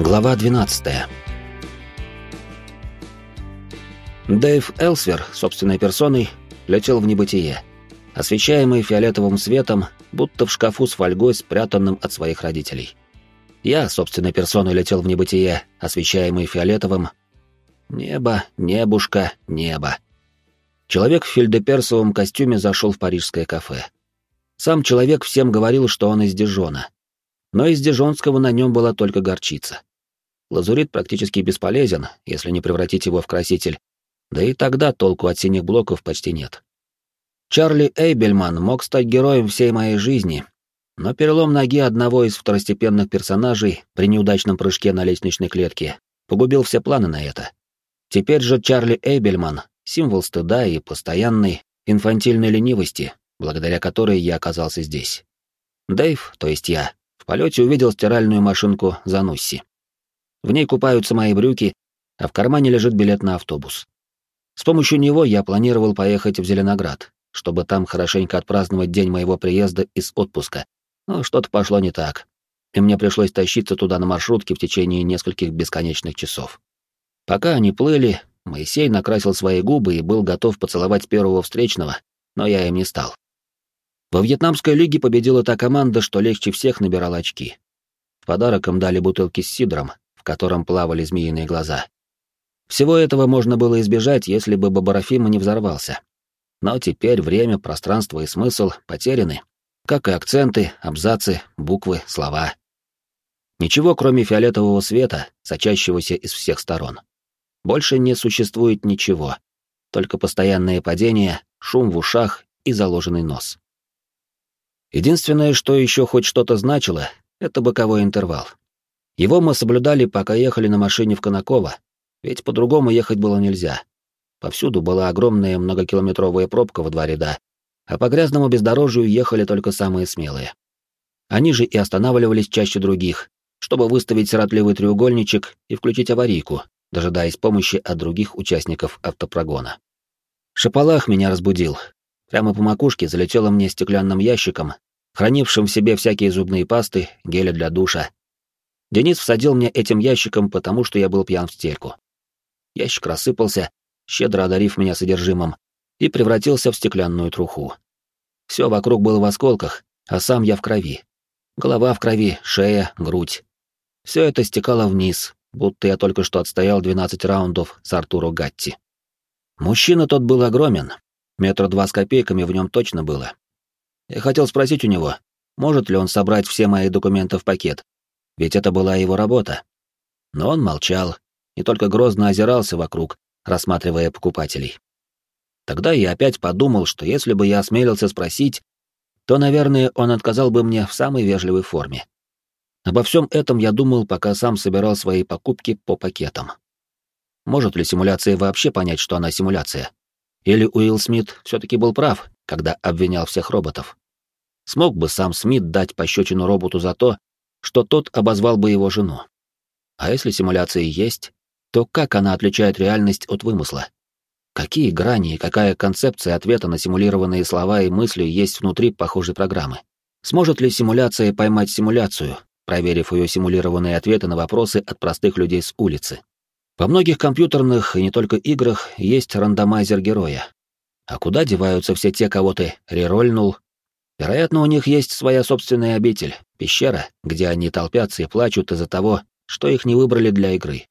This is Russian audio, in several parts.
Глава 12. Дэйв Элсвер, собственной персоной, летел в небытие, освещаемый фиолетовым светом, будто в шкафу с фольгой, спрятанным от своих родителей. Я, собственной персоной, летел в небытие, освещаемый фиолетовым. Небо, небушка, небо. Человек в фельдеперсовом костюме зашел в парижское кафе. Сам человек всем говорил, что он из Дижона. Но из Дижонского на нем была только горчица. Лазурит практически бесполезен, если не превратить его в краситель, да и тогда толку от синих блоков почти нет. Чарли Эйбельман мог стать героем всей моей жизни, но перелом ноги одного из второстепенных персонажей при неудачном прыжке на лестничной клетке погубил все планы на это. Теперь же Чарли Эйбельман — символ стыда и постоянной инфантильной ленивости, благодаря которой я оказался здесь. Дэйв, то есть я, в полете увидел стиральную машинку Занусси. В ней купаются мои брюки, а в кармане лежит билет на автобус. С помощью него я планировал поехать в Зеленоград, чтобы там хорошенько отпраздновать день моего приезда из отпуска. Но что-то пошло не так, и мне пришлось тащиться туда на маршрутке в течение нескольких бесконечных часов. Пока они плыли, Моисей накрасил свои губы и был готов поцеловать первого встречного, но я им не стал. Во Вьетнамской лиге победила та команда, что легче всех набирала очки. Подарок им дали бутылки с сидром, в котором плавали змеиные глаза. Всего этого можно было избежать, если бы Бабарафима не взорвался. Но теперь время, пространство и смысл потеряны, как и акценты, абзацы, буквы, слова. Ничего, кроме фиолетового света, сочащегося из всех сторон. Больше не существует ничего, только постоянные падения, шум в ушах и заложенный нос. Единственное, что еще хоть что-то значило, это боковой интервал. Его мы соблюдали, пока ехали на машине в Конаково, ведь по-другому ехать было нельзя. Повсюду была огромная многокилометровая пробка во два ряда, а по грязному бездорожью ехали только самые смелые. Они же и останавливались чаще других, чтобы выставить сиротливый треугольничек и включить аварийку, дожидаясь помощи от других участников автопрогона. Шапалах меня разбудил. Прямо по макушке залетело мне стеклянным ящиком, хранившим в себе всякие зубные пасты, гели для душа, Денис всадил мне этим ящиком, потому что я был пьян в стельку. Ящик рассыпался, щедро одарив меня содержимым, и превратился в стеклянную труху. Все вокруг было в осколках, а сам я в крови. Голова в крови, шея, грудь. Все это стекало вниз, будто я только что отстоял 12 раундов с Артуру Гатти. Мужчина тот был огромен, метра два с копейками в нем точно было. Я хотел спросить у него, может ли он собрать все мои документы в пакет, ведь это была его работа. Но он молчал и только грозно озирался вокруг, рассматривая покупателей. Тогда я опять подумал, что если бы я осмелился спросить, то, наверное, он отказал бы мне в самой вежливой форме. Обо всем этом я думал, пока сам собирал свои покупки по пакетам. Может ли симуляция вообще понять, что она симуляция? Или Уилл Смит все-таки был прав, когда обвинял всех роботов? Смог бы сам Смит дать пощечину роботу за то, что тот обозвал бы его жену. А если симуляция есть, то как она отличает реальность от вымысла? Какие грани и какая концепция ответа на симулированные слова и мысли есть внутри похожей программы? Сможет ли симуляция поймать симуляцию, проверив ее симулированные ответы на вопросы от простых людей с улицы? Во многих компьютерных и не только играх есть рандомайзер героя. А куда деваются все те, кого ты рерольнул, Вероятно, у них есть своя собственная обитель, пещера, где они толпятся и плачут из-за того, что их не выбрали для игры.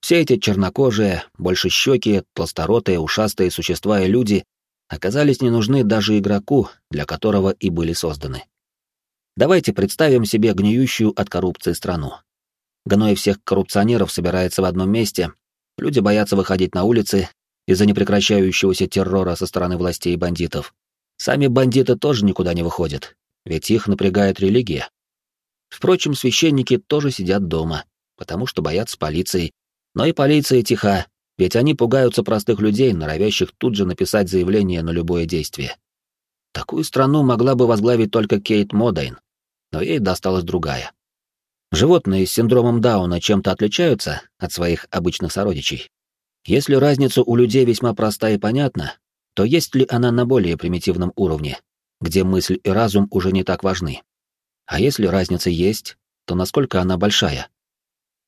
Все эти чернокожие, большещекие, толсторотые, ушастые существа и люди оказались не нужны даже игроку, для которого и были созданы. Давайте представим себе гниющую от коррупции страну. Гной всех коррупционеров собирается в одном месте, люди боятся выходить на улицы из-за непрекращающегося террора со стороны властей и бандитов. Сами бандиты тоже никуда не выходят, ведь их напрягает религия. Впрочем, священники тоже сидят дома, потому что боятся полиции. Но и полиция тиха, ведь они пугаются простых людей, норовящих тут же написать заявление на любое действие. Такую страну могла бы возглавить только Кейт Модайн, но ей досталась другая. Животные с синдромом Дауна чем-то отличаются от своих обычных сородичей. Если разница у людей весьма проста и понятна, то есть ли она на более примитивном уровне, где мысль и разум уже не так важны? А если разница есть, то насколько она большая?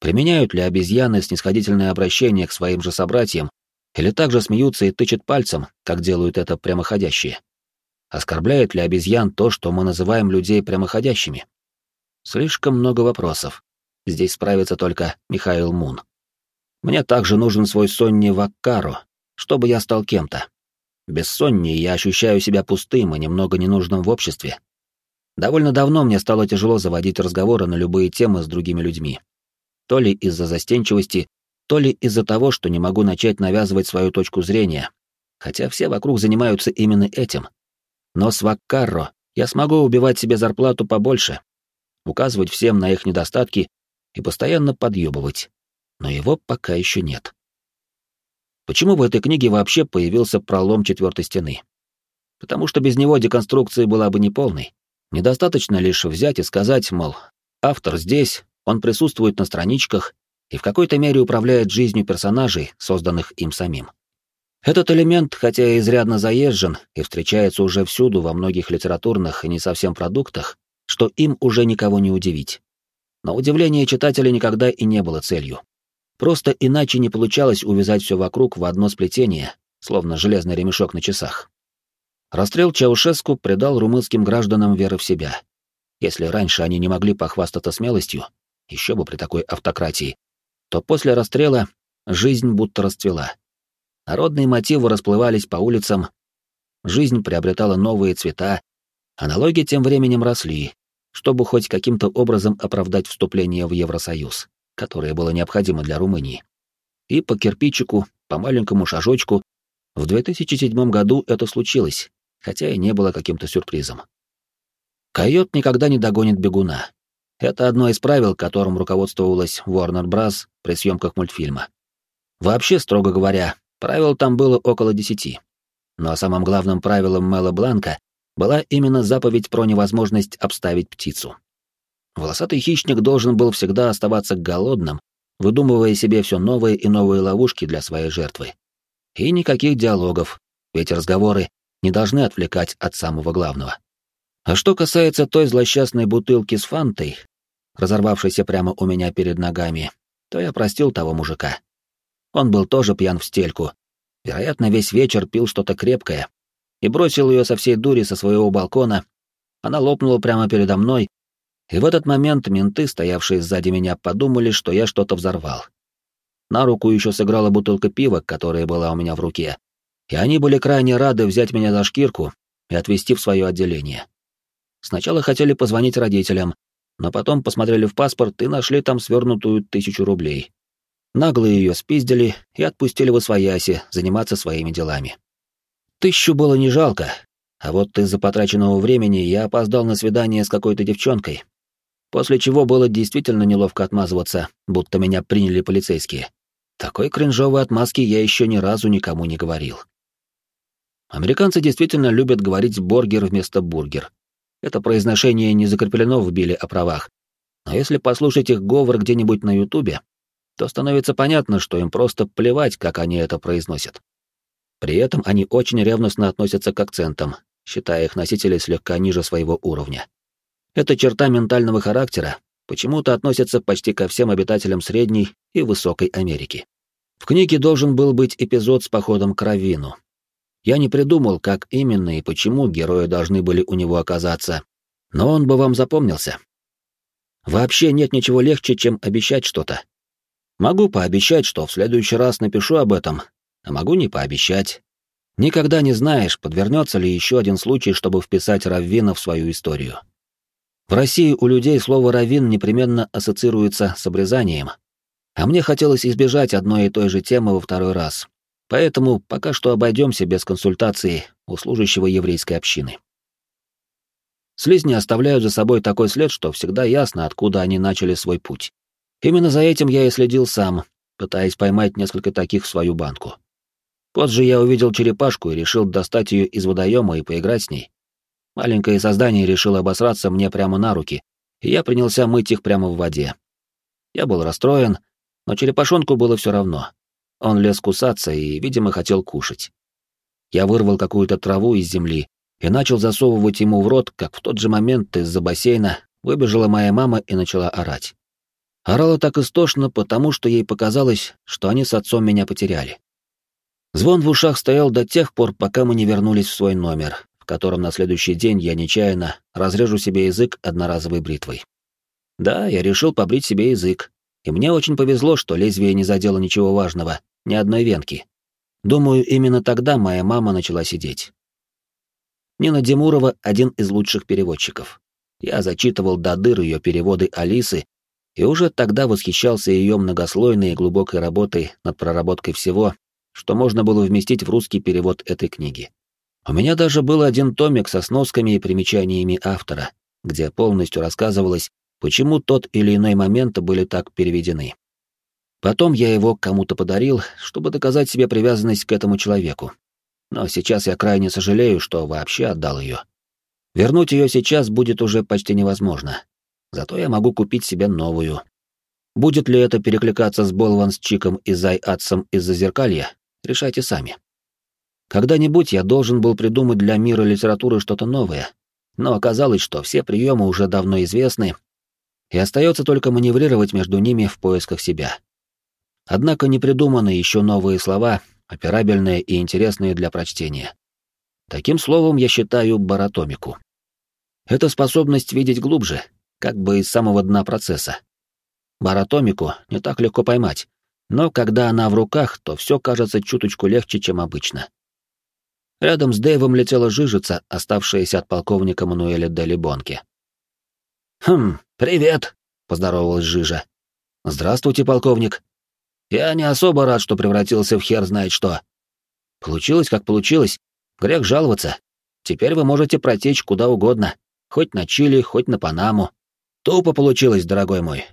Применяют ли обезьяны снисходительное обращение к своим же собратьям, или также смеются и тычут пальцем, как делают это прямоходящие? Оскорбляет ли обезьян то, что мы называем людей прямоходящими? Слишком много вопросов. Здесь справится только Михаил Мун. Мне также нужен свой Сонни Ваккару, чтобы я стал кем-то. Без Сонни я ощущаю себя пустым и немного ненужным в обществе. Довольно давно мне стало тяжело заводить разговоры на любые темы с другими людьми. То ли из-за застенчивости, то ли из-за того, что не могу начать навязывать свою точку зрения, хотя все вокруг занимаются именно этим. Но с Ваккарро я смогу убивать себе зарплату побольше, указывать всем на их недостатки и постоянно подъебывать но его пока еще нет. Почему в этой книге вообще появился пролом четвертой стены? Потому что без него деконструкция была бы неполной. Недостаточно лишь взять и сказать, мол, автор здесь, он присутствует на страничках и в какой-то мере управляет жизнью персонажей, созданных им самим. Этот элемент, хотя и изрядно заезжен и встречается уже всюду во многих литературных и не совсем продуктах, что им уже никого не удивить. Но удивление читателя никогда и не было целью. Просто иначе не получалось увязать все вокруг в одно сплетение, словно железный ремешок на часах. Расстрел Чаушеску придал румынским гражданам веры в себя. Если раньше они не могли похвастаться смелостью, еще бы при такой автократии, то после расстрела жизнь будто расцвела. Народные мотивы расплывались по улицам, жизнь приобретала новые цвета, а налоги тем временем росли, чтобы хоть каким-то образом оправдать вступление в Евросоюз которое было необходимо для Румынии. И по кирпичику, по маленькому шажочку, в 2007 году это случилось, хотя и не было каким-то сюрпризом. Койот никогда не догонит бегуна. Это одно из правил, которым руководствовалась Warner Bros. при съемках мультфильма. Вообще, строго говоря, правил там было около десяти. Но самым главным правилом Мэла Бланка была именно заповедь про невозможность обставить птицу. Волосатый хищник должен был всегда оставаться голодным, выдумывая себе все новые и новые ловушки для своей жертвы. И никаких диалогов, ведь разговоры не должны отвлекать от самого главного. А что касается той злосчастной бутылки с фантой, разорвавшейся прямо у меня перед ногами, то я простил того мужика. Он был тоже пьян в стельку. Вероятно, весь вечер пил что-то крепкое и бросил ее со всей дури со своего балкона. Она лопнула прямо передо мной, и в этот момент менты, стоявшие сзади меня, подумали, что я что-то взорвал. На руку еще сыграла бутылка пива, которая была у меня в руке, и они были крайне рады взять меня за шкирку и отвезти в свое отделение. Сначала хотели позвонить родителям, но потом посмотрели в паспорт и нашли там свернутую тысячу рублей. Нагло ее спиздили и отпустили в Освояси заниматься своими делами. Тысячу было не жалко, а вот из-за потраченного времени я опоздал на свидание с какой-то девчонкой, После чего было действительно неловко отмазываться, будто меня приняли полицейские. Такой кринжовой отмазки я еще ни разу никому не говорил. Американцы действительно любят говорить «боргер» вместо «бургер». Это произношение не закреплено в биле о правах. Но если послушать их говор где-нибудь на Ютубе, то становится понятно, что им просто плевать, как они это произносят. При этом они очень ревностно относятся к акцентам, считая их носителей слегка ниже своего уровня. Эта черта ментального характера почему-то относится почти ко всем обитателям Средней и Высокой Америки. В книге должен был быть эпизод с походом к Равину. Я не придумал, как именно и почему герои должны были у него оказаться, но он бы вам запомнился. Вообще нет ничего легче, чем обещать что-то. Могу пообещать, что в следующий раз напишу об этом, а могу не пообещать. Никогда не знаешь, подвернется ли еще один случай, чтобы вписать Раввина в свою историю. В России у людей слово «раввин» непременно ассоциируется с обрезанием, а мне хотелось избежать одной и той же темы во второй раз. Поэтому пока что обойдемся без консультации у служащего еврейской общины. Слизни оставляют за собой такой след, что всегда ясно, откуда они начали свой путь. Именно за этим я и следил сам, пытаясь поймать несколько таких в свою банку. Позже я увидел черепашку и решил достать ее из водоема и поиграть с ней. Маленькое создание решило обосраться мне прямо на руки, и я принялся мыть их прямо в воде. Я был расстроен, но черепашонку было все равно. Он лез кусаться и, видимо, хотел кушать. Я вырвал какую-то траву из земли и начал засовывать ему в рот, как в тот же момент из-за бассейна выбежала моя мама и начала орать. Орала так истошно, потому что ей показалось, что они с отцом меня потеряли. Звон в ушах стоял до тех пор, пока мы не вернулись в свой номер, котором на следующий день я нечаянно разрежу себе язык одноразовой бритвой. Да, я решил побрить себе язык, и мне очень повезло, что лезвие не задело ничего важного, ни одной венки. Думаю, именно тогда моя мама начала сидеть. Нина Демурова — один из лучших переводчиков. Я зачитывал до дыр ее переводы Алисы и уже тогда восхищался ее многослойной и глубокой работой над проработкой всего, что можно было вместить в русский перевод этой книги. У меня даже был один томик со сносками и примечаниями автора, где полностью рассказывалось, почему тот или иной момент были так переведены. Потом я его кому-то подарил, чтобы доказать себе привязанность к этому человеку. Но сейчас я крайне сожалею, что вообще отдал ее. Вернуть ее сейчас будет уже почти невозможно. Зато я могу купить себе новую. Будет ли это перекликаться с Болван с Чиком и Зай Атсом из-за зеркалья, решайте сами. Когда-нибудь я должен был придумать для мира литературы что-то новое, но оказалось, что все приемы уже давно известны, и остается только маневрировать между ними в поисках себя. Однако не придуманы еще новые слова, операбельные и интересные для прочтения. Таким словом я считаю баратомику. Это способность видеть глубже, как бы из самого дна процесса. Баратомику не так легко поймать, но когда она в руках, то все кажется чуточку легче, чем обычно. Рядом с Дэйвом летела жижица, оставшаяся от полковника Мануэля Дели Бонки. «Хм, привет!» — поздоровалась Жижа. «Здравствуйте, полковник. Я не особо рад, что превратился в хер знает что. Получилось, как получилось. Грех жаловаться. Теперь вы можете протечь куда угодно. Хоть на Чили, хоть на Панаму. Тупо получилось, дорогой мой».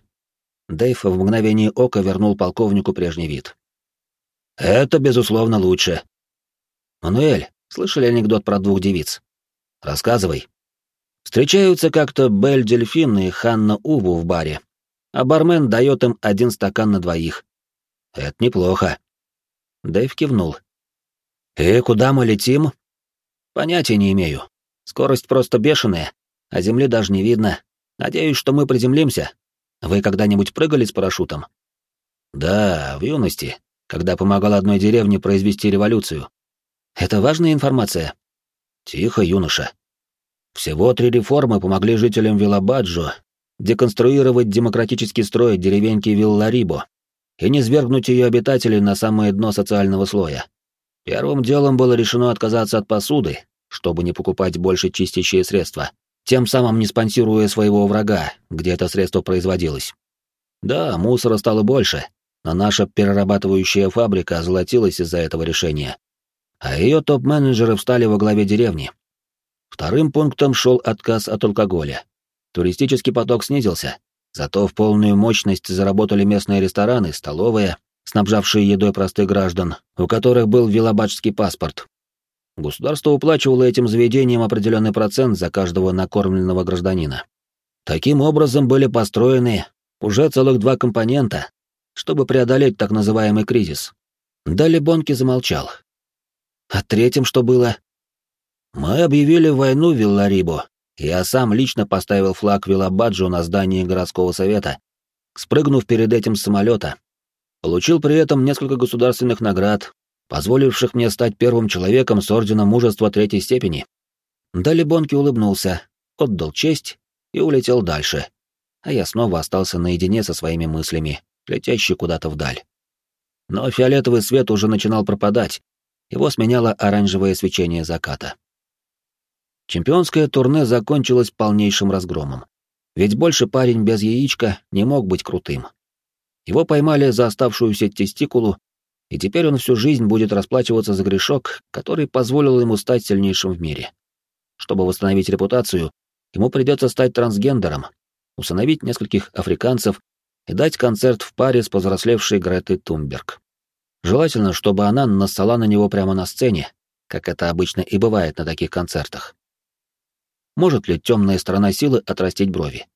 Дэйв в мгновение ока вернул полковнику прежний вид. «Это, безусловно, лучше. Мануэль, слышали анекдот про двух девиц? Рассказывай. Встречаются как-то Бель Дельфин и Ханна Уву в баре, а бармен дает им один стакан на двоих. Это неплохо. Дэйв кивнул. «И куда мы летим?» «Понятия не имею. Скорость просто бешеная, а земли даже не видно. Надеюсь, что мы приземлимся. Вы когда-нибудь прыгали с парашютом?» «Да, в юности, когда помогал одной деревне произвести революцию. Это важная информация. Тихо, юноша. Всего три реформы помогли жителям Виллабаджо деконструировать демократический строй деревеньки Вилларибо и не свергнуть ее обитателей на самое дно социального слоя. Первым делом было решено отказаться от посуды, чтобы не покупать больше чистящие средства, тем самым не спонсируя своего врага, где это средство производилось. Да, мусора стало больше, но наша перерабатывающая фабрика озолотилась из-за этого решения а ее топ-менеджеры встали во главе деревни. Вторым пунктом шел отказ от алкоголя. Туристический поток снизился, зато в полную мощность заработали местные рестораны, столовые, снабжавшие едой простых граждан, у которых был велобачский паспорт. Государство уплачивало этим заведениям определенный процент за каждого накормленного гражданина. Таким образом были построены уже целых два компонента, чтобы преодолеть так называемый кризис. Далее Бонки замолчал, а третьим что было? Мы объявили войну Вилларибо. Я сам лично поставил флаг Виллабаджо на здании городского совета, спрыгнув перед этим с самолета. Получил при этом несколько государственных наград, позволивших мне стать первым человеком с орденом мужества третьей степени. Дали Бонки улыбнулся, отдал честь и улетел дальше. А я снова остался наедине со своими мыслями, летящий куда-то вдаль. Но фиолетовый свет уже начинал пропадать, его сменяло оранжевое свечение заката. Чемпионское турне закончилось полнейшим разгромом. Ведь больше парень без яичка не мог быть крутым. Его поймали за оставшуюся тестикулу, и теперь он всю жизнь будет расплачиваться за грешок, который позволил ему стать сильнейшим в мире. Чтобы восстановить репутацию, ему придется стать трансгендером, усыновить нескольких африканцев и дать концерт в паре с повзрослевшей Гретой Тумберг. Желательно, чтобы она нассала на него прямо на сцене, как это обычно и бывает на таких концертах. Может ли темная сторона силы отрастить брови?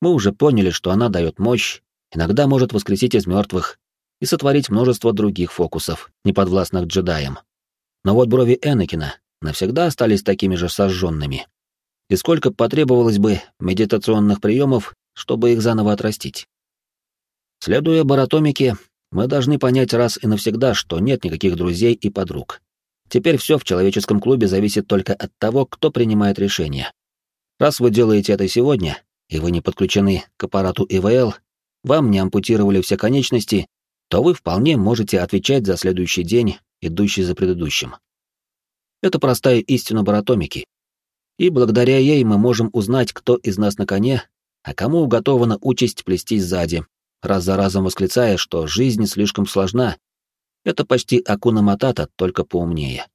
Мы уже поняли, что она дает мощь, иногда может воскресить из мертвых и сотворить множество других фокусов, неподвластных джедаям. Но вот брови Энакина навсегда остались такими же сожженными. И сколько потребовалось бы медитационных приемов, чтобы их заново отрастить? Следуя баратомике, мы должны понять раз и навсегда, что нет никаких друзей и подруг. Теперь все в человеческом клубе зависит только от того, кто принимает решение. Раз вы делаете это сегодня, и вы не подключены к аппарату ИВЛ, вам не ампутировали все конечности, то вы вполне можете отвечать за следующий день, идущий за предыдущим. Это простая истина баратомики. И благодаря ей мы можем узнать, кто из нас на коне, а кому уготована участь плестись сзади, раз за разом восклицая, что жизнь слишком сложна. Это почти Акуна Матата, только поумнее.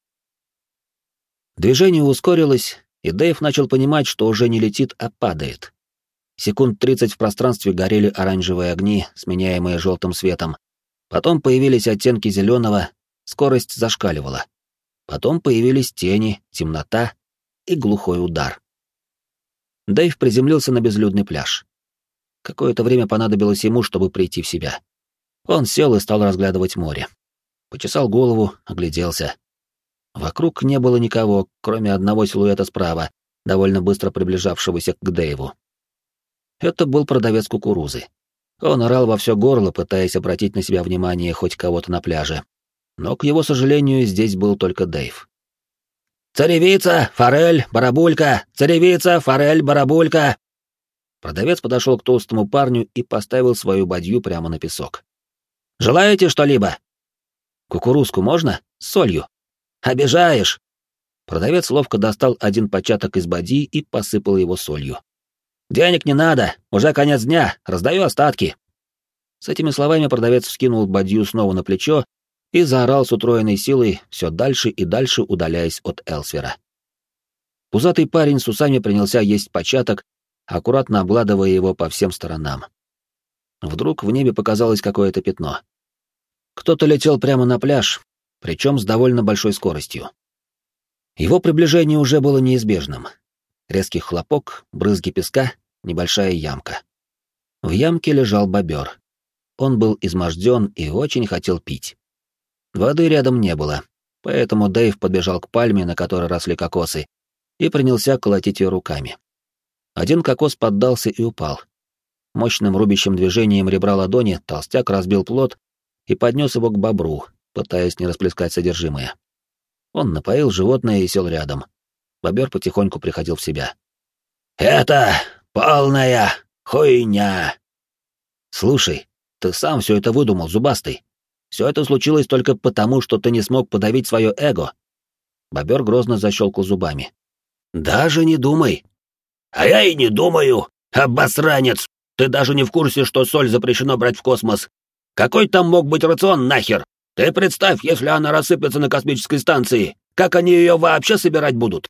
Движение ускорилось, и Дэйв начал понимать, что уже не летит, а падает. Секунд тридцать в пространстве горели оранжевые огни, сменяемые желтым светом. Потом появились оттенки зеленого, скорость зашкаливала. Потом появились тени, темнота и глухой удар. Дэйв приземлился на безлюдный пляж. Какое-то время понадобилось ему, чтобы прийти в себя. Он сел и стал разглядывать море. Почесал голову, огляделся. Вокруг не было никого, кроме одного силуэта справа, довольно быстро приближавшегося к Дэйву. Это был продавец кукурузы. Он орал во все горло, пытаясь обратить на себя внимание хоть кого-то на пляже. Но, к его сожалению, здесь был только Дэйв. «Царевица, форель, барабулька! Царевица, форель, барабулька!» Продавец подошел к толстому парню и поставил свою бадью прямо на песок. «Желаете что-либо?» «Кукурузку можно? С солью?» «Обижаешь!» Продавец ловко достал один початок из бадьи и посыпал его солью. «Денег не надо, уже конец дня, раздаю остатки». С этими словами продавец вскинул бадью снова на плечо и заорал с утроенной силой, все дальше и дальше удаляясь от Элсвера. Пузатый парень с усами принялся есть початок, аккуратно обгладывая его по всем сторонам. Вдруг в небе показалось какое-то пятно. Кто-то летел прямо на пляж, причем с довольно большой скоростью. Его приближение уже было неизбежным. Резкий хлопок, брызги песка, небольшая ямка. В ямке лежал бобер. Он был изможден и очень хотел пить. Воды рядом не было, поэтому Дэйв подбежал к пальме, на которой росли кокосы, и принялся колотить ее руками. Один кокос поддался и упал. Мощным рубящим движением ребра ладони толстяк разбил плод и поднес его к бобру, пытаясь не расплескать содержимое. Он напоил животное и сел рядом. Бобер потихоньку приходил в себя. «Это полная хуйня!» «Слушай, ты сам все это выдумал, зубастый. Все это случилось только потому, что ты не смог подавить свое эго». Бобер грозно защелкал зубами. «Даже не думай. А я и не думаю, обосранец. Ты даже не в курсе, что соль запрещено брать в космос. Какой там мог быть рацион нахер? Ты представь, если она рассыпется на космической станции, как они ее вообще собирать будут?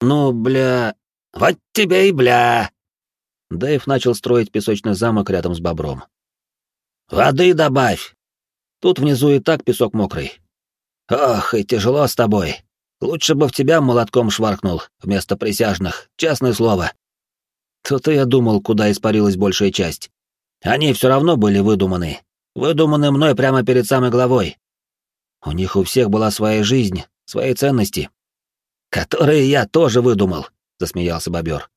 Ну, бля... Вот тебе и бля. Дэйв начал строить песочный замок рядом с бобром. Воды добавь. Тут внизу и так песок мокрый. Ох, и тяжело с тобой. Лучше бы в тебя молотком шваркнул, вместо присяжных, честное слово. То-то я думал, куда испарилась большая часть. Они все равно были выдуманы. Выдуманы мной прямо перед самой главой. У них у всех была своя жизнь, свои ценности. Которые я тоже выдумал, засмеялся бобер.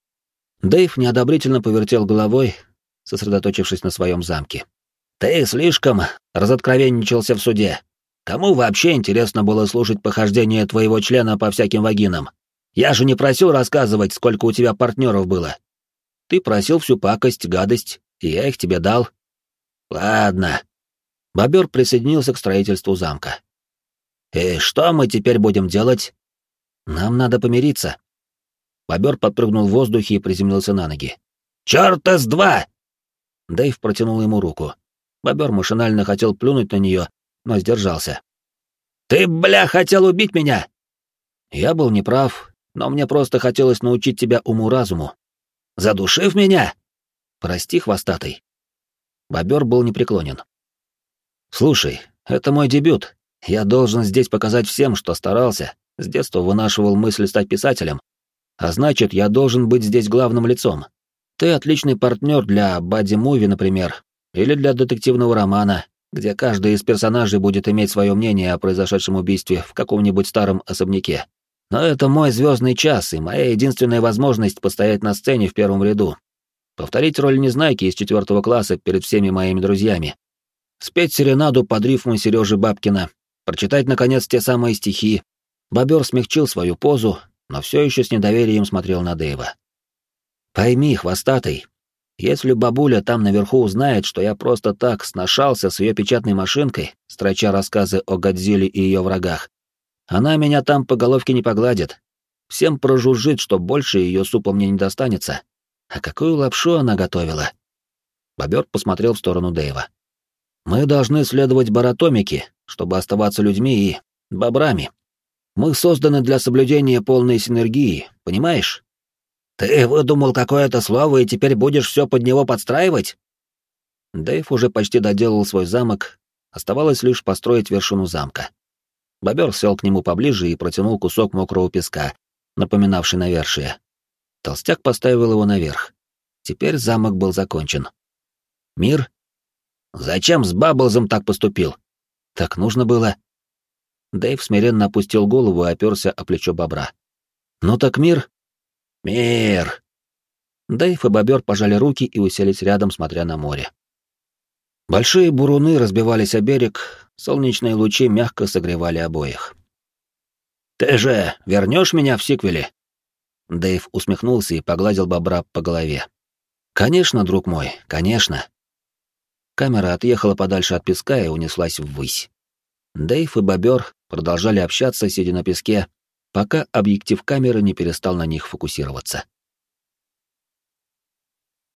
Дэйв неодобрительно повертел головой, сосредоточившись на своем замке. Ты слишком разоткровенничался в суде. Кому вообще интересно было слушать похождения твоего члена по всяким вагинам? Я же не просил рассказывать, сколько у тебя партнеров было. Ты просил всю пакость, гадость, и я их тебе дал. Ладно. Бобер присоединился к строительству замка. И что мы теперь будем делать? Нам надо помириться. Бобер подпрыгнул в воздухе и приземлился на ноги. Чёрта с два! Дэйв протянул ему руку. Бобер машинально хотел плюнуть на нее, но сдержался. «Ты, бля, хотел убить меня!» «Я был неправ, но мне просто хотелось научить тебя уму-разуму». «Задушив меня?» «Прости, хвостатый». Бобер был непреклонен. «Слушай, это мой дебют. Я должен здесь показать всем, что старался, с детства вынашивал мысль стать писателем. А значит, я должен быть здесь главным лицом. Ты отличный партнер для бадди-муви, например, или для детективного романа, где каждый из персонажей будет иметь свое мнение о произошедшем убийстве в каком-нибудь старом особняке. Но это мой звездный час и моя единственная возможность постоять на сцене в первом ряду. Повторить роль Незнайки из четвертого класса перед всеми моими друзьями. Спеть серенаду под рифму Сережи Бабкина. Прочитать, наконец, те самые стихи. Бобер смягчил свою позу, но все еще с недоверием смотрел на Дэйва. «Пойми, хвостатый, если бабуля там наверху узнает, что я просто так сношался с ее печатной машинкой, строча рассказы о Годзилле и ее врагах, она меня там по головке не погладит. Всем прожужжит, что больше ее супа мне не достанется. А какую лапшу она готовила?» Бобер посмотрел в сторону Дэйва. «Мы должны следовать баратомике, чтобы оставаться людьми и... бобрами. Мы созданы для соблюдения полной синергии, понимаешь? Ты выдумал какое-то слово и теперь будешь все под него подстраивать? Дэйв уже почти доделал свой замок, оставалось лишь построить вершину замка. Бобер сел к нему поближе и протянул кусок мокрого песка, напоминавший навершие. Толстяк поставил его наверх. Теперь замок был закончен. Мир? Зачем с Бабблзом так поступил? Так нужно было. Дэйв смиренно опустил голову и оперся о плечо бобра. «Ну так мир?» «Мир!» Дэйв и бобер пожали руки и уселись рядом, смотря на море. Большие буруны разбивались о берег, солнечные лучи мягко согревали обоих. «Ты же вернешь меня в сиквеле?» Дэйв усмехнулся и погладил бобра по голове. «Конечно, друг мой, конечно». Камера отъехала подальше от песка и унеслась ввысь. Дэйв и бобер продолжали общаться, сидя на песке, пока объектив камеры не перестал на них фокусироваться.